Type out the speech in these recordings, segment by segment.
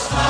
Christmas.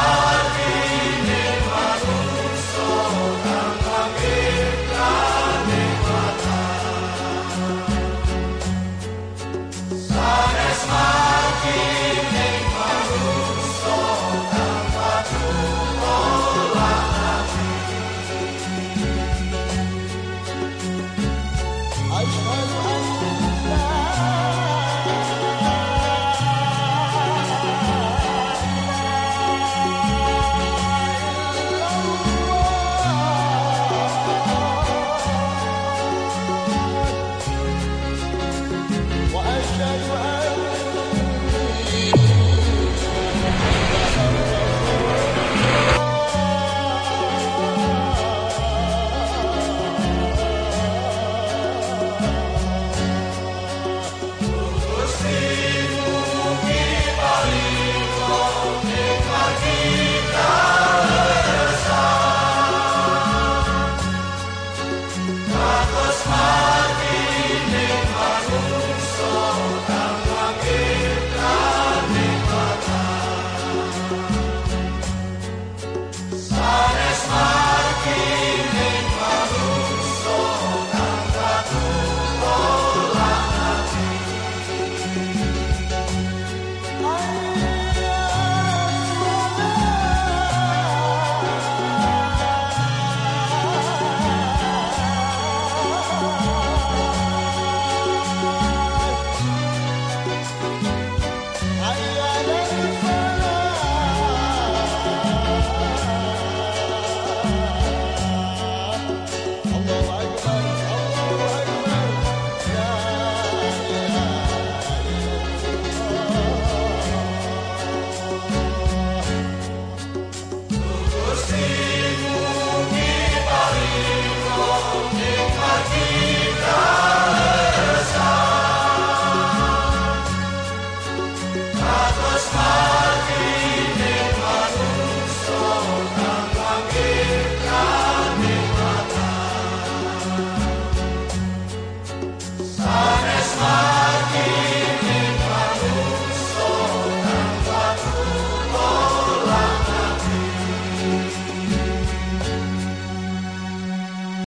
Party.